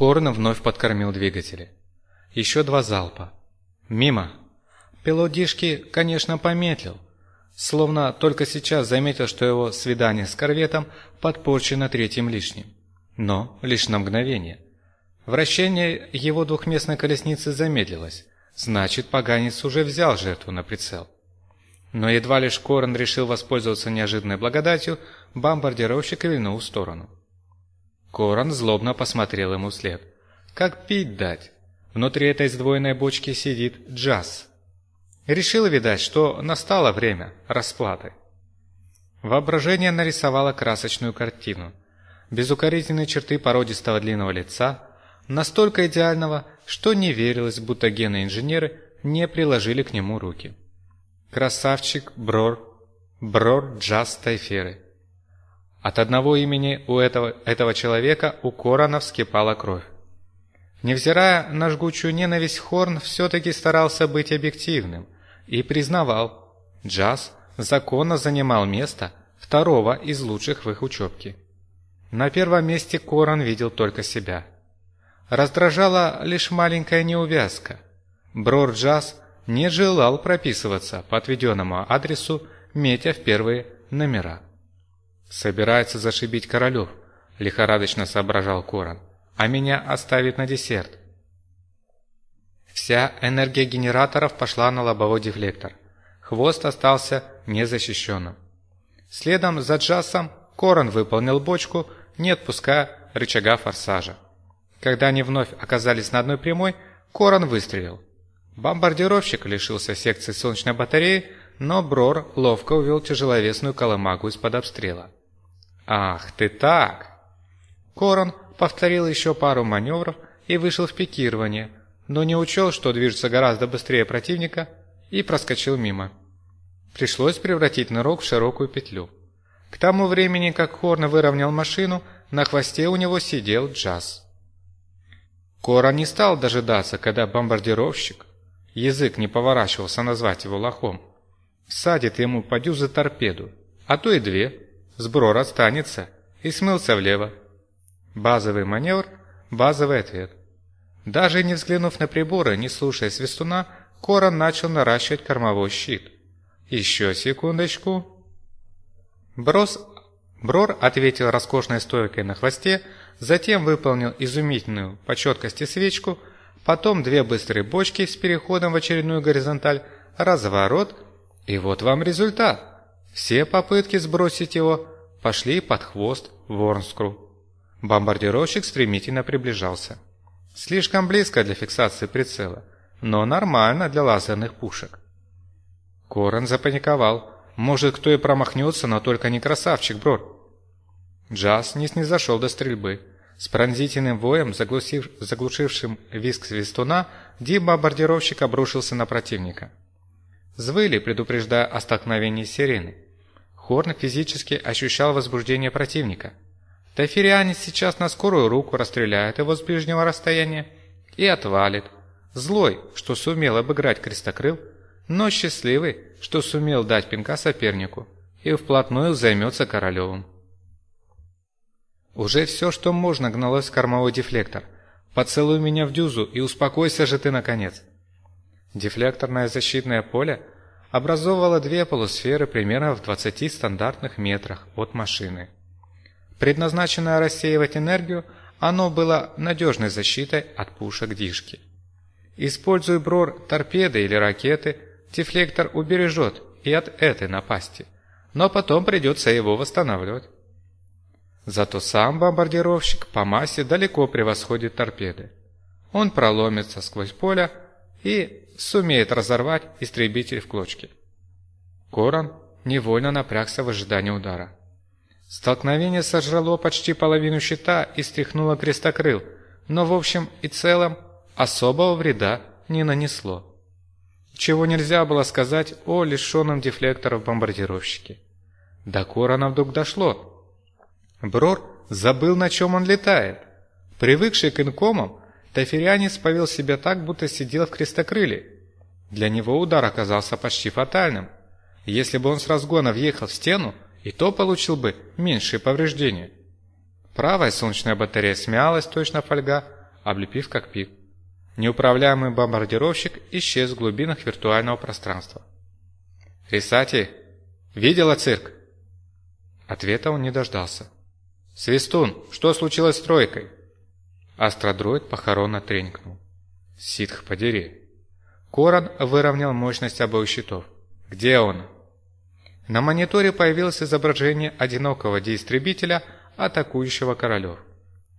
Хорн вновь подкормил двигатели. Еще два залпа. Мимо. Пилот Дишки, конечно, помедлил. Словно только сейчас заметил, что его свидание с корветом подпорчено третьим лишним. Но лишь на мгновение. Вращение его двухместной колесницы замедлилось. Значит, поганец уже взял жертву на прицел. Но едва лишь Корн решил воспользоваться неожиданной благодатью, бомбардировщик вильнул в сторону. Корон злобно посмотрел ему вслед. «Как пить дать? Внутри этой сдвоенной бочки сидит джаз». Решил, видать, что настало время расплаты. Воображение нарисовало красочную картину. Безукоризненные черты породистого длинного лица, настолько идеального, что не верилось, будто гены-инженеры не приложили к нему руки. Красавчик Брор, Брор Джаз Тайферы. От одного имени у этого, этого человека у Корона вскипала кровь. Невзирая на жгучую ненависть, Хорн все-таки старался быть объективным и признавал, джаз законно занимал место второго из лучших в их учебке. На первом месте Корон видел только себя. Раздражала лишь маленькая неувязка. Брор Джаз не желал прописываться по отведенному адресу, метя в первые номера. «Собирается зашибить Королев», — лихорадочно соображал Корон, «а меня оставит на десерт». Вся энергия генераторов пошла на лобовой дефлектор. Хвост остался незащищенным. Следом за Джасом Корон выполнил бочку, не отпуская рычага форсажа. Когда они вновь оказались на одной прямой, Корон выстрелил. Бомбардировщик лишился секции солнечной батареи, но Брор ловко увел тяжеловесную колымагу из-под обстрела. «Ах, ты так!» Корон повторил еще пару маневров и вышел в пикирование, но не учел, что движется гораздо быстрее противника, и проскочил мимо. Пришлось превратить нырок в широкую петлю. К тому времени, как Хорн выровнял машину, на хвосте у него сидел Джаз. Корон не стал дожидаться, когда бомбардировщик, язык не поворачивался назвать его лохом, всадит ему по дюзе торпеду, а то и две, Сброр останется и смылся влево. Базовый маневр, базовый ответ. Даже не взглянув на приборы, не слушая свистуна, Корон начал наращивать кормовой щит. Еще секундочку. Брос... Брор ответил роскошной стойкой на хвосте, затем выполнил изумительную по четкости свечку, потом две быстрые бочки с переходом в очередную горизонталь, разворот, и вот вам результат. Все попытки сбросить его пошли под хвост Ворнскру. Бомбардировщик стремительно приближался. Слишком близко для фиксации прицела, но нормально для лазерных пушек. Корон запаниковал. Может, кто и промахнется, но только не красавчик Брод. Джаз не снизошел до стрельбы. С пронзительным воем, заглушив, заглушившим виск свистуна, Ди-бомбардировщик обрушился на противника. Звыли, предупреждая о столкновении сирены. Хорн физически ощущал возбуждение противника. Тафирианец сейчас на скорую руку расстреляет его с ближнего расстояния и отвалит. Злой, что сумел обыграть крестокрыл, но счастливый, что сумел дать пинка сопернику и вплотную займется Королевым. Уже все, что можно, гналось в кормовой дефлектор. «Поцелуй меня в дюзу и успокойся же ты, наконец!» Дефлекторное защитное поле образовывало две полусферы примерно в 20 стандартных метрах от машины. Предназначенное рассеивать энергию, оно было надежной защитой от пушек Дишки. Используя брор торпеды или ракеты, дефлектор убережет и от этой напасти, но потом придется его восстанавливать. Зато сам бомбардировщик по массе далеко превосходит торпеды. Он проломится сквозь поле и сумеет разорвать истребитель в клочки. Корон невольно напрягся в ожидании удара. Столкновение сожрало почти половину щита и стряхнуло крестокрыл, но в общем и целом особого вреда не нанесло. Чего нельзя было сказать о лишенном дефлекторов бомбардировщике. До Корона вдруг дошло. Брор забыл, на чем он летает. Привыкший к инкомам, Тафирянец повел себя так, будто сидел в крестокрыле. Для него удар оказался почти фатальным. Если бы он с разгона въехал в стену, и то получил бы меньшие повреждения. Правая солнечная батарея смялась, точно фольга, облепив кокпит. Неуправляемый бомбардировщик исчез в глубинах виртуального пространства. «Рисати, видела цирк?» Ответа он не дождался. «Свистун, что случилось с тройкой?» Астродроид похоронно тренькнул. «Ситх, подери!» Корон выровнял мощность обоих щитов. «Где он?» На мониторе появилось изображение одинокого деистребителя, атакующего королев.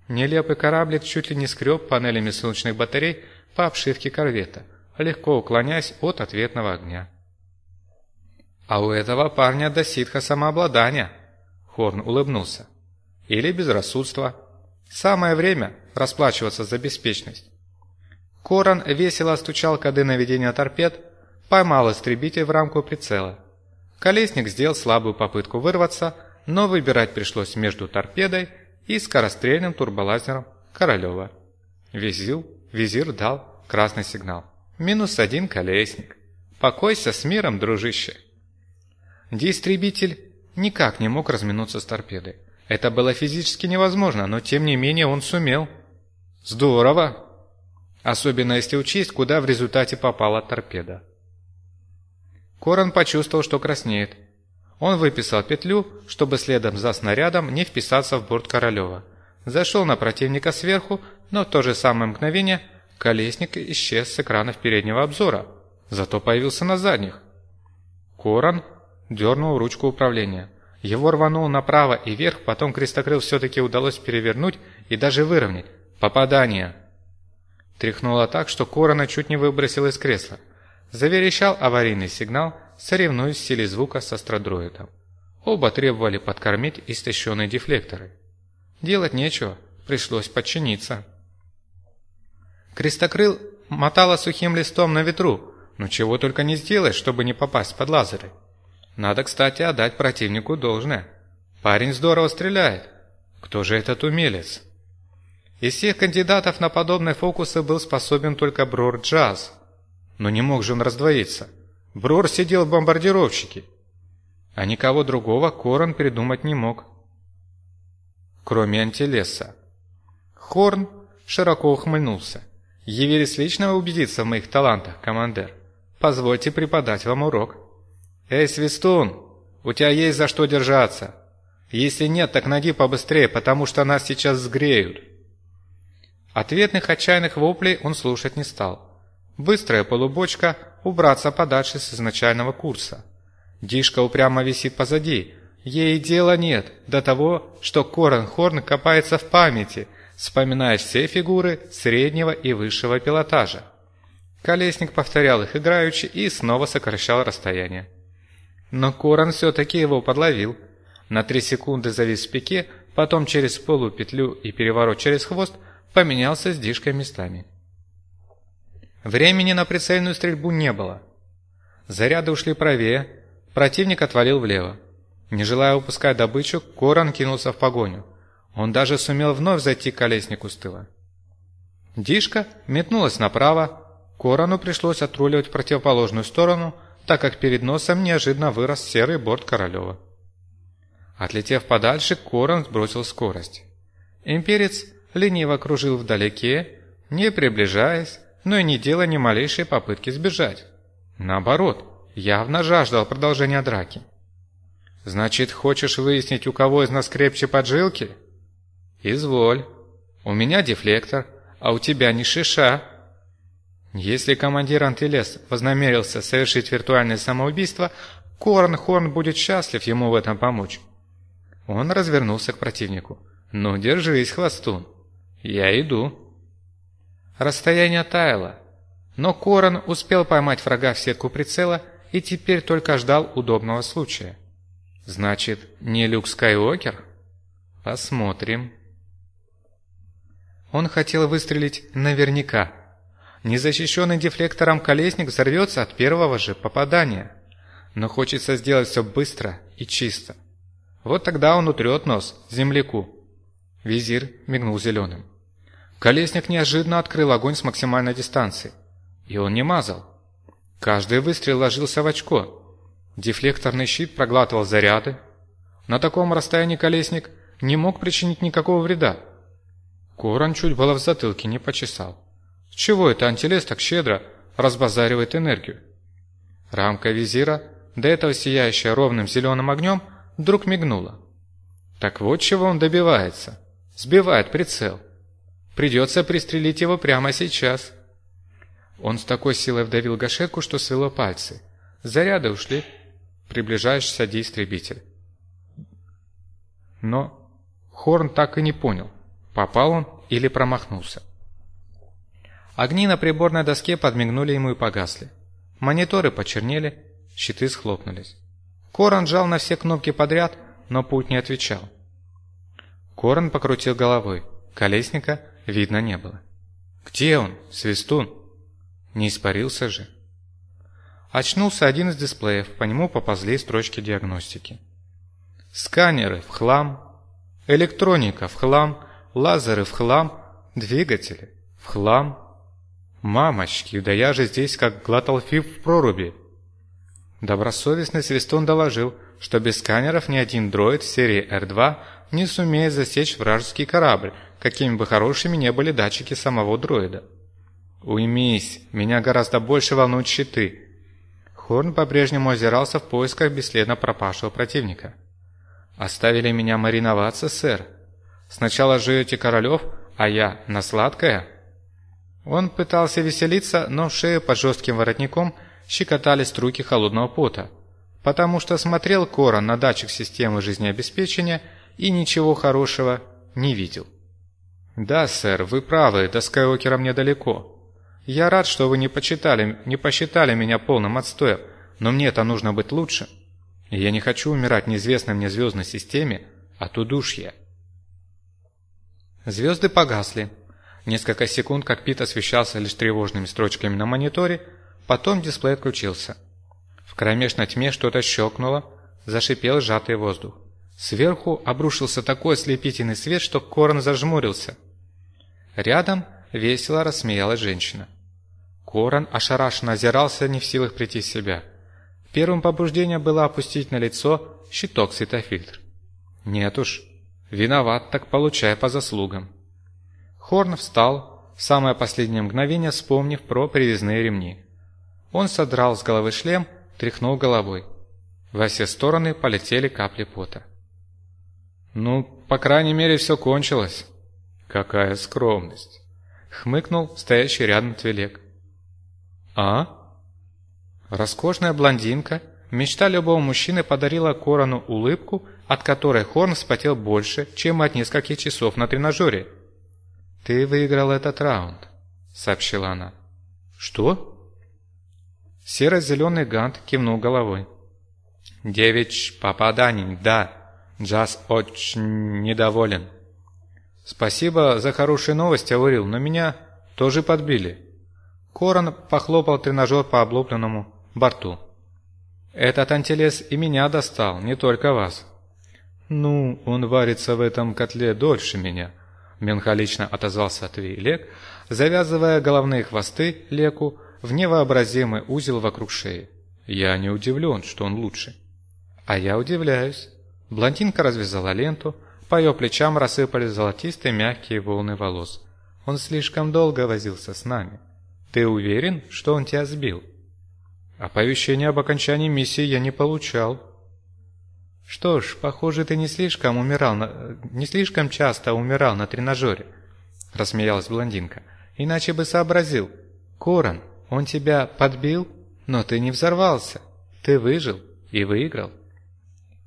Нелепый кораблик чуть ли не скреб панелями солнечных батарей по обшивке корвета, легко уклоняясь от ответного огня. «А у этого парня до ситха самообладания!» Хорн улыбнулся. «Или безрассудство. Самое время расплачиваться за беспечность». Корон весело стучал коды наведения торпед, поймал истребитель в рамку прицела. Колесник сделал слабую попытку вырваться, но выбирать пришлось между торпедой и скорострельным турболазером Королева. Визил, визир дал красный сигнал. Минус один колесник. Покойся с миром, дружище. Деистребитель никак не мог разминуться с торпедой. Это было физически невозможно, но тем не менее он сумел. Здорово! Особенно если учесть, куда в результате попала торпеда. Корон почувствовал, что краснеет. Он выписал петлю, чтобы следом за снарядом не вписаться в борт Королева. Зашел на противника сверху, но в то же самое мгновение колесник исчез с экранов переднего обзора, зато появился на задних. Корон дернул ручку управления. Его рванул направо и вверх, потом крестокрыл все-таки удалось перевернуть и даже выровнять. Попадание! Тряхнуло так, что Корона чуть не выбросил из кресла. Заверещал аварийный сигнал, соревнуясь в силе звука с астродроидом. Оба требовали подкормить истощенные дефлекторы. Делать нечего, пришлось подчиниться. Крестокрыл мотала сухим листом на ветру, но чего только не сделаешь, чтобы не попасть под лазеры. Надо, кстати, отдать противнику должное. Парень здорово стреляет. Кто же этот умелец? Из всех кандидатов на подобные фокусы был способен только Брор Джаз, но не мог же он раздвоиться. Брор сидел в бомбардировщике. А никого другого Корон придумать не мог. Кроме антилеса. Хорн широко ухмыльнулся. «Явились лично убедиться в моих талантах, командир. Позвольте преподать вам урок». «Эй, Свистун, у тебя есть за что держаться. Если нет, так ноги побыстрее, потому что нас сейчас сгреют». Ответных отчаянных воплей он слушать не стал. Быстрая полубочка убраться подальше с изначального курса. Дишка упрямо висит позади. Ей дела нет до того, что Корен Хорн копается в памяти, вспоминая все фигуры среднего и высшего пилотажа. Колесник повторял их играючи и снова сокращал расстояние. Но Коран все-таки его подловил. На три секунды завис в пике, потом через полупетлю и переворот через хвост поменялся с Дишкой местами. Времени на прицельную стрельбу не было. Заряды ушли правее, противник отвалил влево. Не желая упускать добычу, Коран кинулся в погоню. Он даже сумел вновь зайти к колеснику с тыла. Дишка метнулась направо, Корану пришлось отруливать в противоположную сторону, так как перед носом неожиданно вырос серый борт Королева. Отлетев подальше, Коран сбросил скорость. Имперец лениво кружил вдалеке, не приближаясь, но и не делая ни малейшей попытки сбежать. Наоборот, явно жаждал продолжения драки. «Значит, хочешь выяснить, у кого из нас крепче поджилки?» «Изволь. У меня дефлектор, а у тебя не шиша». Если командир Антилес вознамерился совершить виртуальное самоубийство, Корн Хорн будет счастлив ему в этом помочь. Он развернулся к противнику. «Ну, держись, хвостун. Я иду». Расстояние таяло, но Корон успел поймать врага в сетку прицела и теперь только ждал удобного случая. Значит, не Люк Скайуокер? Посмотрим. Он хотел выстрелить наверняка. Незащищенный дефлектором колесник взорвется от первого же попадания. Но хочется сделать все быстро и чисто. Вот тогда он утрет нос земляку. Визир мигнул зеленым. Колесник неожиданно открыл огонь с максимальной дистанции. И он не мазал. Каждый выстрел ложился в очко. Дефлекторный щит проглатывал заряды. На таком расстоянии колесник не мог причинить никакого вреда. Корон чуть было в затылке не почесал. С чего это антилес так щедро разбазаривает энергию? Рамка визира, до этого сияющая ровным зеленым огнем, вдруг мигнула. Так вот чего он добивается. Сбивает прицел. Придется пристрелить его прямо сейчас. Он с такой силой вдавил гашетку, что свело пальцы. Заряды ушли. Приближающийся истребитель. Но Хорн так и не понял, попал он или промахнулся. Огни на приборной доске подмигнули ему и погасли. Мониторы почернели, щиты схлопнулись. Корон жал на все кнопки подряд, но путь не отвечал. Корон покрутил головой. Колесника видно не было. «Где он, Свистун?» Не испарился же. Очнулся один из дисплеев, по нему поползли строчки диагностики. Сканеры в хлам, электроника в хлам, лазеры в хлам, двигатели в хлам. Мамочки, да я же здесь как глоталфив в проруби. Добросовестный Свистун доложил, что без сканеров ни один дроид серии R2 не сумеет засечь вражеский корабль, какими бы хорошими не были датчики самого дроида. «Уймись, меня гораздо больше волнуют щиты». Хорн по-прежнему озирался в поисках бесследно пропавшего противника. «Оставили меня мариноваться, сэр. Сначала жуете королев, а я на сладкое?» Он пытался веселиться, но шею под жестким воротником щекотали струйки холодного пота, потому что смотрел Корон на датчик системы жизнеобеспечения и ничего хорошего не видел. «Да, сэр, вы правы, до Скайуокера мне далеко. Я рад, что вы не почитали, не посчитали меня полным отстоем, но мне это нужно быть лучше. Я не хочу умирать в неизвестной мне звездной системе от удушья. Звезды погасли. Несколько секунд кокпит освещался лишь тревожными строчками на мониторе, потом дисплей отключился. В кромешной тьме что-то щелкнуло, зашипел сжатый воздух. Сверху обрушился такой ослепительный свет, что Корон зажмурился. Рядом Весело рассмеялась женщина. Корон ошарашенно озирался, не в силах прийти в себя. Первым побуждением было опустить на лицо щиток светофильтр. Нет уж, виноват, так получай по заслугам. Хорн встал, в самое последнее мгновение вспомнив про привязные ремни. Он содрал с головы шлем, тряхнул головой. Во все стороны полетели капли пота. «Ну, по крайней мере, все кончилось. Какая скромность!» Хмыкнул стоящий рядом Твилек. «А?» Роскошная блондинка, мечта любого мужчины подарила Корану улыбку, от которой Хорн вспотел больше, чем от нескольких часов на тренажере. «Ты выиграл этот раунд», — сообщила она. «Что?» Серо-зеленый Гант кивнул головой. «Девять попаданий, да. Джаз очень недоволен». «Спасибо за хорошие новости, Аурил, но меня тоже подбили». Корон похлопал тренажер по облупленному борту. «Этот антилес и меня достал, не только вас». «Ну, он варится в этом котле дольше меня», — меланхолично отозвался Твилек, завязывая головные хвосты Леку в невообразимый узел вокруг шеи. «Я не удивлен, что он лучше». «А я удивляюсь». Блондинка развязала ленту, по ее плечам рассыпались золотистые мягкие волны волос. Он слишком долго возился с нами. Ты уверен, что он тебя сбил? Оповещение об окончании миссии я не получал. Что ж, похоже, ты не слишком умирал, на... не слишком часто умирал на тренажере, рассмеялась блондинка. Иначе бы сообразил. Корон, он тебя подбил, но ты не взорвался. Ты выжил и выиграл.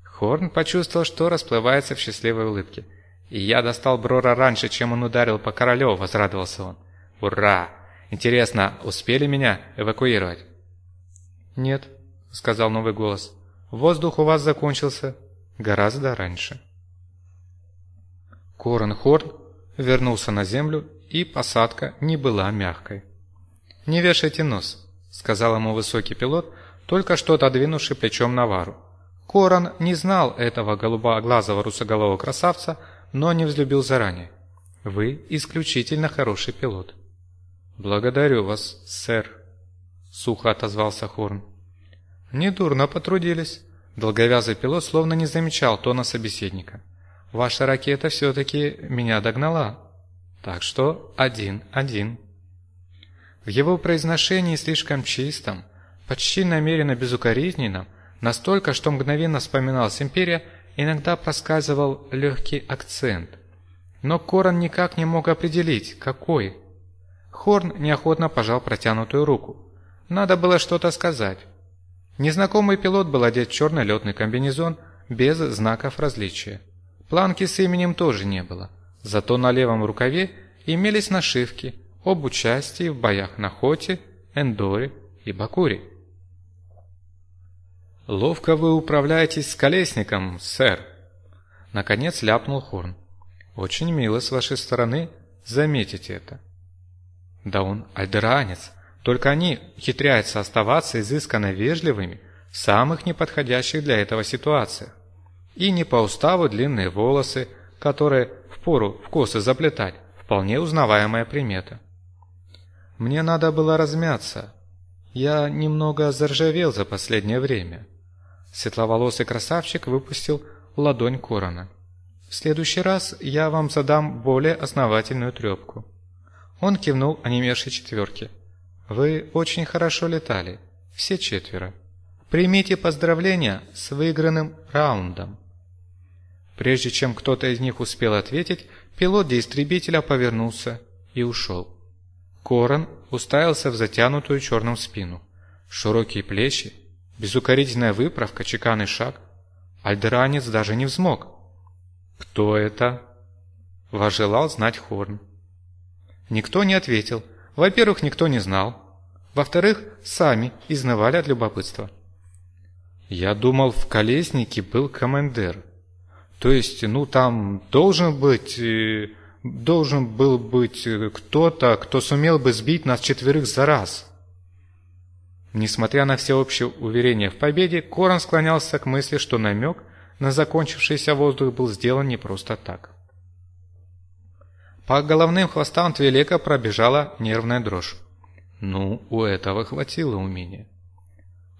Хорн почувствовал, что расплывается в счастливой улыбке. «И я достал Брора раньше, чем он ударил по королю», — возрадовался он. «Ура! Интересно, успели меня эвакуировать?» «Нет», — сказал новый голос. «Воздух у вас закончился гораздо раньше». Корн Хорн вернулся на землю, и посадка не была мягкой. «Не вешайте нос», — сказал ему высокий пилот, только что отодвинувший плечом Навару. Корон не знал этого голубоглазого русоголового красавца, но не взлюбил заранее. Вы исключительно хороший пилот. Благодарю вас, сэр, сухо отозвался Хорн. Недурно потрудились. Долговязый пилот словно не замечал тона собеседника. Ваша ракета все-таки меня догнала. Так что один-один. В его произношении слишком чистом, почти намеренно безукоризненном, настолько, что мгновенно вспоминалась империя, иногда проскальзывал легкий акцент. Но Коран никак не мог определить, какой. Хорн неохотно пожал протянутую руку. Надо было что-то сказать. Незнакомый пилот был одет в черный летный комбинезон без знаков различия. Планки с именем тоже не было, зато на левом рукаве имелись нашивки об участии в боях на Хоте, Эндоре и Бакуре. «Ловко вы управляетесь с колесником, сэр!» Наконец ляпнул Хорн. «Очень мило с вашей стороны заметить это». «Да он альдеранец, только они хитряются оставаться изысканно вежливыми в самых неподходящих для этого ситуациях. И не по уставу длинные волосы, которые впору в косы заплетать, вполне узнаваемая примета. Мне надо было размяться. Я немного заржавел за последнее время. Светловолосый красавчик выпустил ладонь Корона. В следующий раз я вам задам более основательную трепку. Он кивнул онемевшей четверке. Вы очень хорошо летали, все четверо. Примите поздравления с выигранным раундом. Прежде чем кто-то из них успел ответить, пилот истребителя повернулся и ушел. Корон уставился в затянутую черным спину. Широкие плечи, безукоризненная выправка, чеканный шаг. Альдеранец даже не взмок. «Кто это?» – вожелал знать Хорн. Никто не ответил – во-первых, никто не знал. Во-вторых, сами изнывали от любопытства. Я думал, в Колеснике был командир. То есть, ну там должен быть... Э, должен был быть э, кто-то, кто сумел бы сбить нас четверых за раз. Несмотря на всеобщее уверение в победе, Корон склонялся к мысли, что намек на закончившийся воздух был сделан не просто так. По головным хвостам Твилека пробежала нервная дрожь. Ну, у этого хватило умения.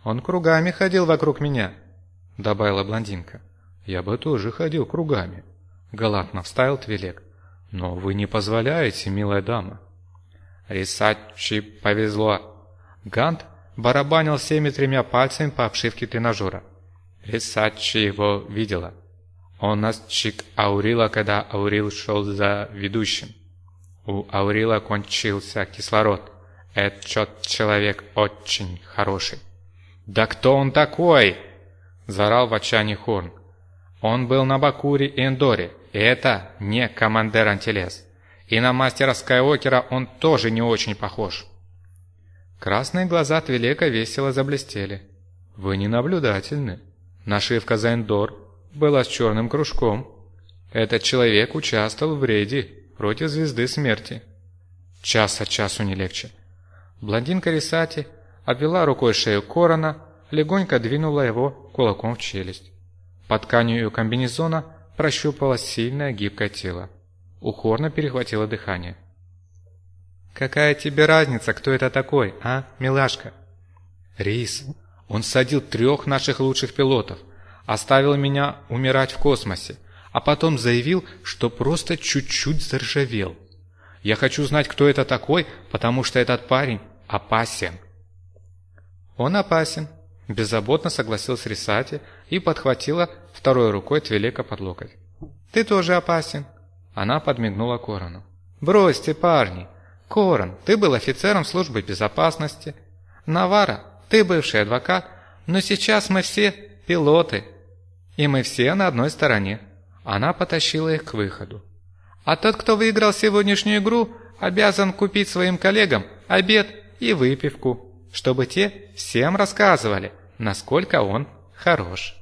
«Он кругами ходил вокруг меня», — добавила блондинка. «Я бы тоже ходил кругами», — галантно вставил Твилек. «Но вы не позволяете, милая дама». Рисачи повезло. Гант барабанил всеми тремя пальцами по обшивке тренажера. Рисачи его видела. Он настиг Аурила, когда Аурил шел за ведущим. У Аурила кончился кислород. Этот человек очень хороший. «Да кто он такой?» – заорал в отчаянии Хорн. Он был на Бакуре и Эндоре, и это не командир Антилес. И на мастера Скайуокера он тоже не очень похож. Красные глаза Твилека весело заблестели. «Вы не наблюдательны. Нашивка за Эндор была с черным кружком. Этот человек участвовал в рейде против звезды смерти. Час от часу не легче. Блондинка Рисати обвела рукой шею Корона, легонько двинула его кулаком в челюсть. Под тканью ее комбинезона прощупалось сильное гибкое тело. У Хорна перехватило дыхание. «Какая тебе разница, кто это такой, а, милашка?» «Рис, он садил трех наших лучших пилотов – оставил меня умирать в космосе, а потом заявил, что просто чуть-чуть заржавел. Я хочу знать, кто это такой, потому что этот парень опасен. Он опасен, беззаботно согласился Рисати и подхватила второй рукой Твилека под локоть. Ты тоже опасен. Она подмигнула Корону. Бросьте, парни. Корон, ты был офицером службы безопасности. Навара, ты бывший адвокат, но сейчас мы все пилоты. И мы все на одной стороне. Она потащила их к выходу. А тот, кто выиграл сегодняшнюю игру, обязан купить своим коллегам обед и выпивку, чтобы те всем рассказывали, насколько он хорош.